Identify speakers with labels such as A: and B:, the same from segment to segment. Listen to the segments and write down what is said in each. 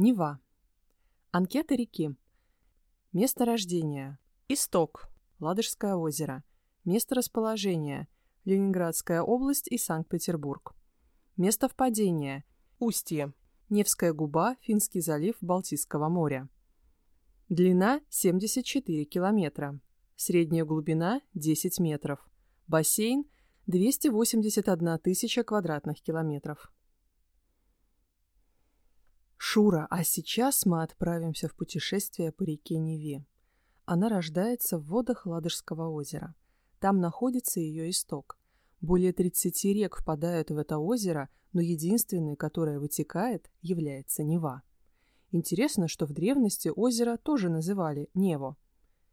A: Нева. Анкета реки. Место рождения. Исток. Ладожское озеро. Место расположения. Ленинградская область и Санкт-Петербург. Место впадения. Устье. Невская губа, Финский залив Балтийского моря. Длина 74 километра. Средняя глубина 10 метров. Бассейн 281 тысяча квадратных километров. Шура, а сейчас мы отправимся в путешествие по реке Неве. Она рождается в водах Ладожского озера. Там находится ее исток. Более 30 рек впадают в это озеро, но единственной, которая вытекает, является Нева. Интересно, что в древности озеро тоже называли Нево.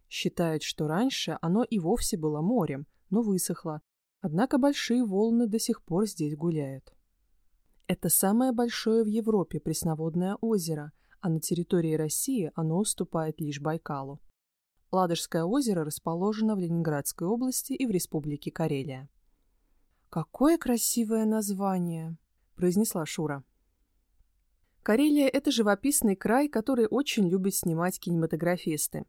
A: Считают, что раньше оно и вовсе было морем, но высохло, Однако большие волны до сих пор здесь гуляют. Это самое большое в Европе пресноводное озеро, а на территории России оно уступает лишь Байкалу. Ладожское озеро расположено в Ленинградской области и в Республике Карелия. «Какое красивое название!» – произнесла Шура. Карелия – это живописный край, который очень любят снимать кинематографисты.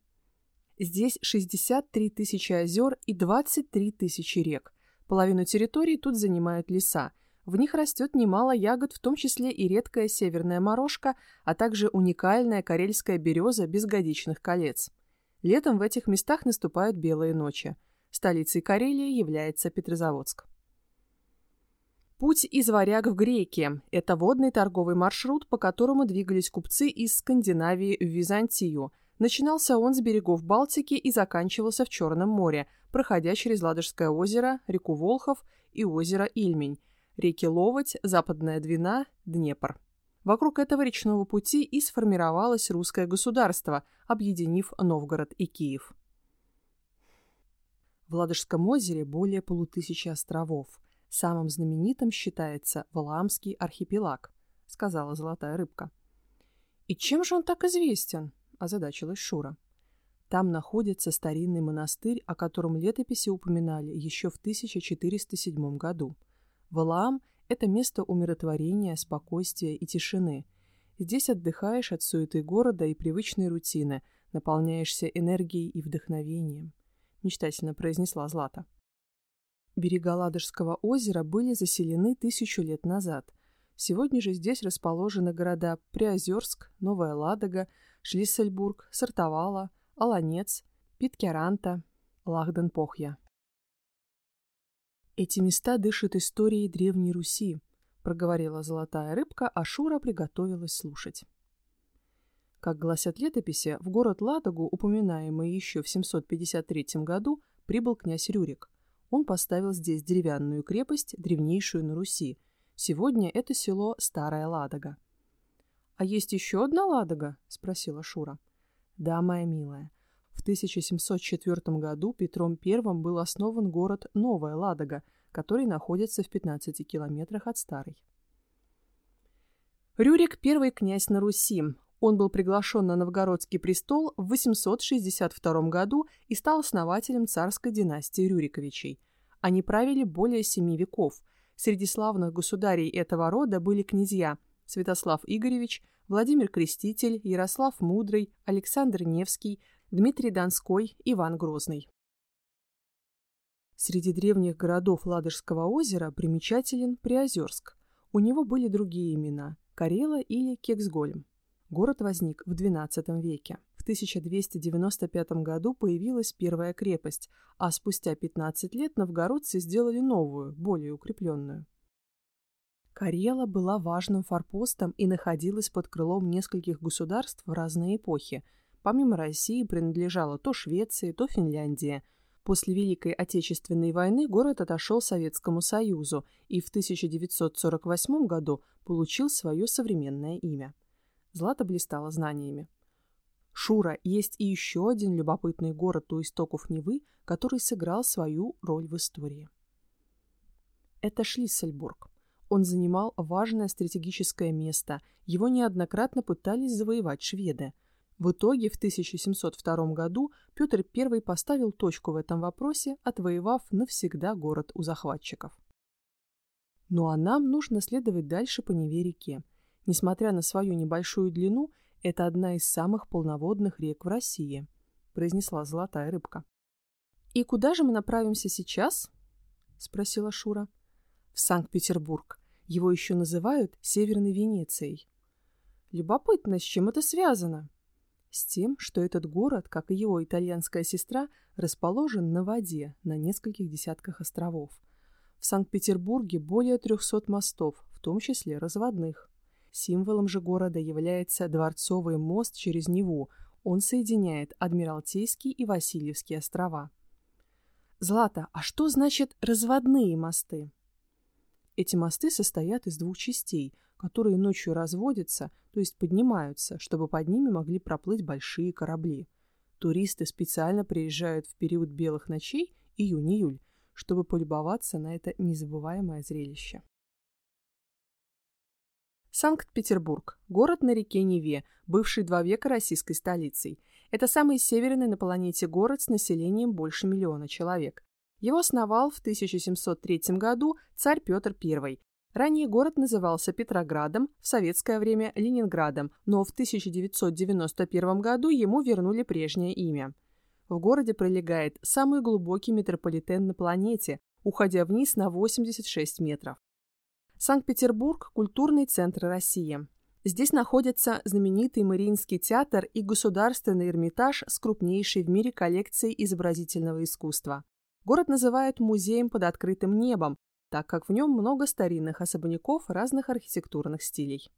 A: Здесь 63 тысячи озер и 23 тысячи рек, Половину территории тут занимают леса. В них растет немало ягод, в том числе и редкая северная морожка, а также уникальная карельская береза без годичных колец. Летом в этих местах наступают белые ночи. Столицей Карелии является Петрозаводск. Путь из Варяг в Греки – это водный торговый маршрут, по которому двигались купцы из Скандинавии в Византию. Начинался он с берегов Балтики и заканчивался в Черном море, проходя через Ладожское озеро, реку Волхов и озеро Ильмень, реки Ловоть, Западная Двина, Днепр. Вокруг этого речного пути и сформировалось русское государство, объединив Новгород и Киев. В Ладожском озере более полутысячи островов. Самым знаменитым считается Валаамский архипелаг, сказала золотая рыбка. «И чем же он так известен?» – озадачилась Шура. Там находится старинный монастырь, о котором летописи упоминали еще в 1407 году. Валаам – это место умиротворения, спокойствия и тишины. Здесь отдыхаешь от суеты города и привычной рутины, наполняешься энергией и вдохновением, мечтательно произнесла Злата. Берега Ладожского озера были заселены тысячу лет назад. Сегодня же здесь расположены города Приозерск, Новая Ладога, Шлиссельбург, Сартовала, Аланец, Питкеранта, Лахден-Похья. Эти места дышат историей Древней Руси, проговорила золотая рыбка, а Шура приготовилась слушать. Как гласят летописи, в город Ладогу, упоминаемый еще в 753 году, прибыл князь Рюрик. Он поставил здесь деревянную крепость, древнейшую на Руси. Сегодня это село Старая Ладога. «А есть еще одна Ладога?» – спросила Шура. Да, моя милая. В 1704 году Петром I был основан город Новая Ладога, который находится в 15 километрах от Старой. Рюрик – первый князь на Руси. Он был приглашен на новгородский престол в 862 году и стал основателем царской династии Рюриковичей. Они правили более семи веков. Среди славных государей этого рода были князья Святослав Игоревич – Владимир Креститель, Ярослав Мудрый, Александр Невский, Дмитрий Донской, Иван Грозный. Среди древних городов Ладожского озера примечателен Приозерск. У него были другие имена – Карела или Кексгольм. Город возник в XII веке. В 1295 году появилась первая крепость, а спустя 15 лет новгородцы сделали новую, более укрепленную. Карела была важным форпостом и находилась под крылом нескольких государств в разные эпохи. Помимо России принадлежала то Швеции, то Финляндия. После Великой Отечественной войны город отошел Советскому Союзу и в 1948 году получил свое современное имя. Злата блистала знаниями. Шура, есть и еще один любопытный город у истоков Невы, который сыграл свою роль в истории. Это Шлиссельбург. Он занимал важное стратегическое место, его неоднократно пытались завоевать шведы. В итоге в 1702 году Петр I поставил точку в этом вопросе, отвоевав навсегда город у захватчиков. Ну а нам нужно следовать дальше по Неве-реке. Несмотря на свою небольшую длину, это одна из самых полноводных рек в России, произнесла золотая рыбка. И куда же мы направимся сейчас? спросила Шура. В Санкт-Петербург. Его еще называют Северной Венецией. Любопытно, с чем это связано? С тем, что этот город, как и его итальянская сестра, расположен на воде на нескольких десятках островов. В Санкт-Петербурге более 300 мостов, в том числе разводных. Символом же города является Дворцовый мост через Неву. Он соединяет Адмиралтейский и Васильевские острова. Злата, а что значит разводные мосты? Эти мосты состоят из двух частей, которые ночью разводятся, то есть поднимаются, чтобы под ними могли проплыть большие корабли. Туристы специально приезжают в период белых ночей, июнь-июль, чтобы полюбоваться на это незабываемое зрелище. Санкт-Петербург – город на реке Неве, бывший два века российской столицей. Это самый северный на планете город с населением больше миллиона человек. Его основал в 1703 году царь Петр I. Ранее город назывался Петроградом, в советское время Ленинградом, но в 1991 году ему вернули прежнее имя. В городе пролегает самый глубокий метрополитен на планете, уходя вниз на 86 метров. Санкт-Петербург – культурный центр России. Здесь находятся знаменитый Мариинский театр и Государственный Эрмитаж с крупнейшей в мире коллекцией изобразительного искусства. Город называют музеем под открытым небом, так как в нем много старинных особняков разных архитектурных стилей.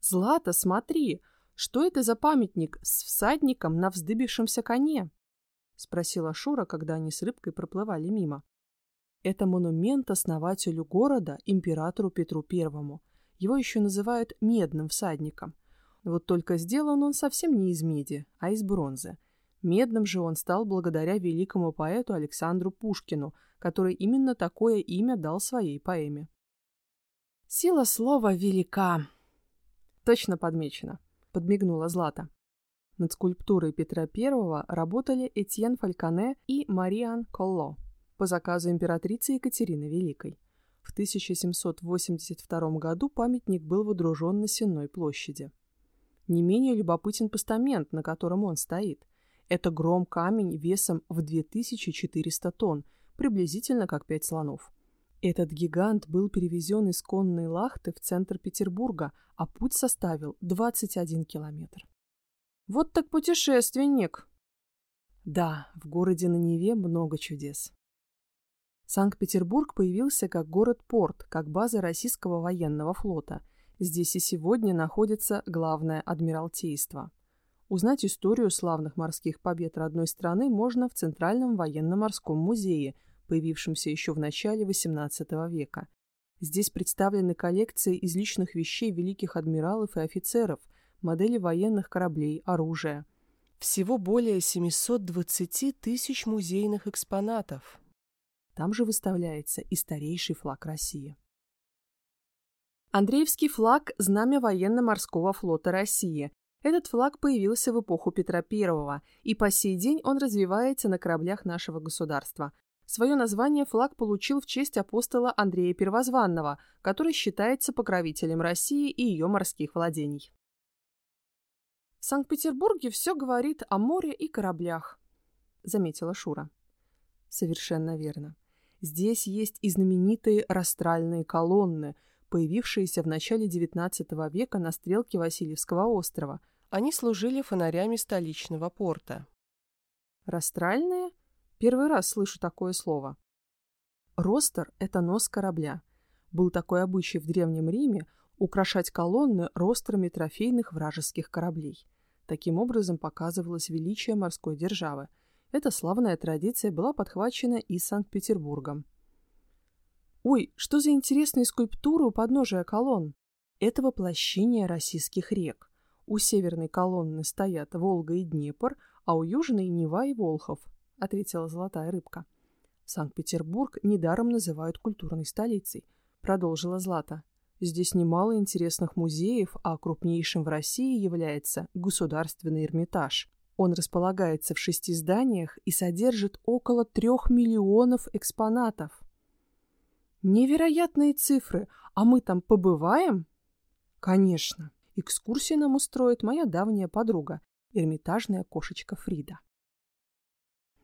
A: «Злата, смотри! Что это за памятник с всадником на вздыбившемся коне?» — спросила Шура, когда они с рыбкой проплывали мимо. Это монумент основателю города, императору Петру Первому. Его еще называют «медным всадником». Вот только сделан он совсем не из меди, а из бронзы. Медным же он стал благодаря великому поэту Александру Пушкину, который именно такое имя дал своей поэме. «Сила слова велика!» «Точно подмечено», — подмигнула Злата. Над скульптурой Петра I работали Этьен Фальконе и Мариан Колло по заказу императрицы Екатерины Великой. В 1782 году памятник был водружен на Сенной площади. Не менее любопытен постамент, на котором он стоит. Это гром-камень весом в 2400 тонн, приблизительно как пять слонов. Этот гигант был перевезен из конной лахты в центр Петербурга, а путь составил 21 километр. Вот так путешественник! Да, в городе на Неве много чудес. Санкт-Петербург появился как город-порт, как база российского военного флота. Здесь и сегодня находится главное адмиралтейство. Узнать историю славных морских побед родной страны можно в Центральном военно-морском музее, появившемся еще в начале XVIII века. Здесь представлены коллекции из личных вещей великих адмиралов и офицеров, модели военных кораблей, оружия. Всего более 720 тысяч музейных экспонатов. Там же выставляется и старейший флаг России. Андреевский флаг – знамя военно-морского флота России. Этот флаг появился в эпоху Петра I, и по сей день он развивается на кораблях нашего государства. Свое название флаг получил в честь апостола Андрея Первозванного, который считается покровителем России и ее морских владений. В Санкт-Петербурге все говорит о море и кораблях, заметила Шура. Совершенно верно. Здесь есть и знаменитые растральные колонны, появившиеся в начале XIX века на стрелке Васильевского острова. Они служили фонарями столичного порта. Растральные? Первый раз слышу такое слово. Ростер – это нос корабля. Был такой обычай в Древнем Риме украшать колонны рострами трофейных вражеских кораблей. Таким образом показывалось величие морской державы – эта славная традиция была подхвачена и Санкт-Петербургом. Ой, что за интересные скульптуры у подножия колонн? Это воплощение российских рек. У северной колонны стоят Волга и Днепр, а у южной – Нева и Волхов, ответила золотая рыбка. Санкт-Петербург недаром называют культурной столицей, продолжила Злата. Здесь немало интересных музеев, а крупнейшим в России является Государственный Эрмитаж. Он располагается в шести зданиях и содержит около трех миллионов экспонатов. Невероятные цифры, а мы там побываем?
B: Конечно. Экскурсии нам устроит моя давняя подруга, эрмитажная кошечка Фрида.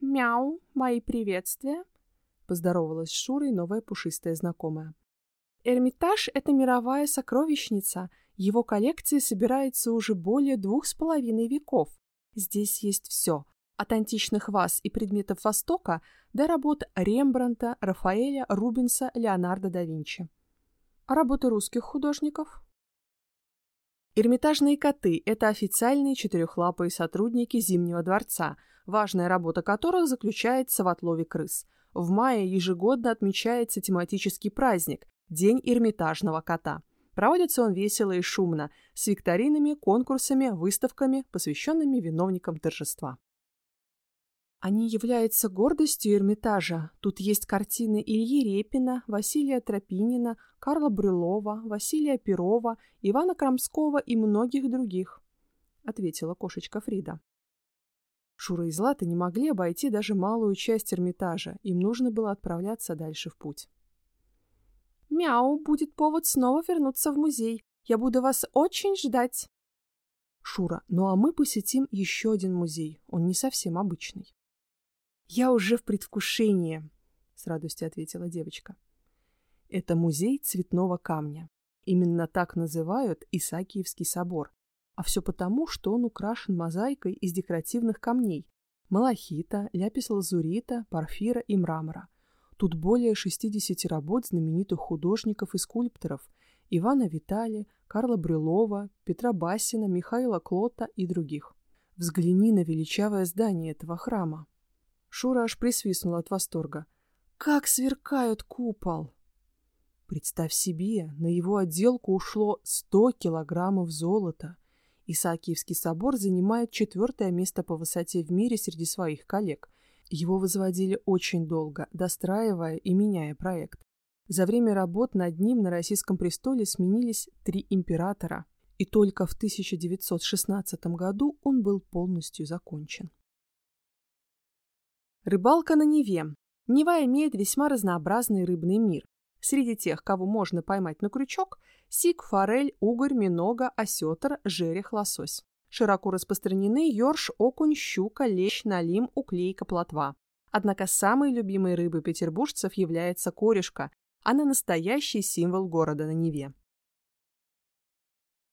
A: «Мяу, мои приветствия!»
B: — поздоровалась с Шурой новая пушистая знакомая.
A: «Эрмитаж — это мировая сокровищница. Его коллекция собирается уже более двух с половиной веков. Здесь есть все, от античных ваз и предметов Востока до работ Рембранта, Рафаэля, Рубенса, Леонардо да Винчи. А работы русских художников? Эрмитажные коты – это официальные четырехлапые сотрудники Зимнего дворца, важная работа которых заключается в отлове крыс. В мае ежегодно отмечается тематический праздник – День Эрмитажного кота. Проводится он весело и шумно, с викторинами, конкурсами, выставками, посвященными виновникам торжества. Они являются гордостью Эрмитажа. Тут есть картины Ильи Репина, Василия Тропинина, Карла Брюлова, Василия Перова, Ивана Крамского и многих других, — ответила кошечка Фрида. Шура и Злата не могли обойти даже малую часть Эрмитажа, им нужно было отправляться дальше в путь. «Мяу, будет повод снова вернуться в музей. Я буду вас очень ждать!» «Шура, ну а мы посетим еще один музей, он не совсем обычный». «Я уже в предвкушении», — с радостью ответила девочка. Это музей цветного камня. Именно так называют Исаакиевский собор. А все потому, что он украшен мозаикой из декоративных камней – малахита, ляпис-лазурита, порфира и мрамора. Тут более 60 работ знаменитых художников и скульпторов – Ивана Витали, Карла Брюлова, Петра Басина, Михаила Клота и других. Взгляни на величавое здание этого храма. Шура аж присвистнула от восторга. «Как сверкают купол!» Представь себе, на его отделку ушло 100 килограммов золота. Исаакиевский собор занимает четвертое место по высоте в мире среди своих коллег. Его возводили очень долго, достраивая и меняя проект. За время работ над ним на российском престоле сменились три императора, и только в 1916 году он был полностью закончен. Рыбалка на Неве. Нева имеет весьма разнообразный рыбный мир. Среди тех, кого можно поймать на крючок, сик, форель, угорь, минога, осетр, жерех, лосось. Широко распространены ёрш, окунь, щука, лещ, налим, уклейка, плотва. Однако самой любимой рыбой петербуржцев является корешка. Она настоящий символ города на Неве.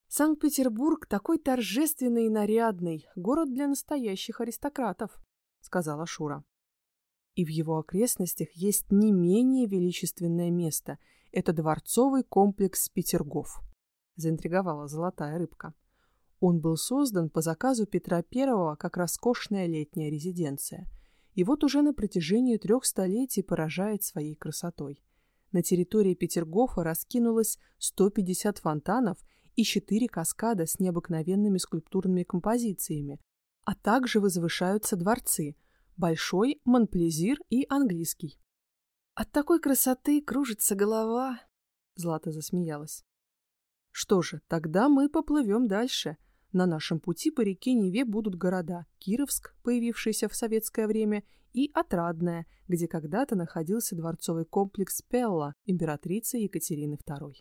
A: «Санкт-Петербург такой торжественный и нарядный, город для настоящих аристократов», — сказала Шура. И в его окрестностях есть не менее величественное место. Это дворцовый комплекс Петергоф. Заинтриговала золотая рыбка. Он был создан по заказу Петра I как роскошная летняя резиденция. И вот уже на протяжении трех столетий поражает своей красотой. На территории Петергофа раскинулось 150 фонтанов и 4 каскада с необыкновенными скульптурными композициями, а также возвышаются дворцы – большой, монплезир и английский. От такой красоты кружится голова. Злата засмеялась. Что же, тогда мы поплывем дальше. На нашем пути по реке Неве будут города Кировск, появившийся в советское время, и Отрадное, где когда-то находился дворцовый комплекс Пелла императрицы Екатерины II.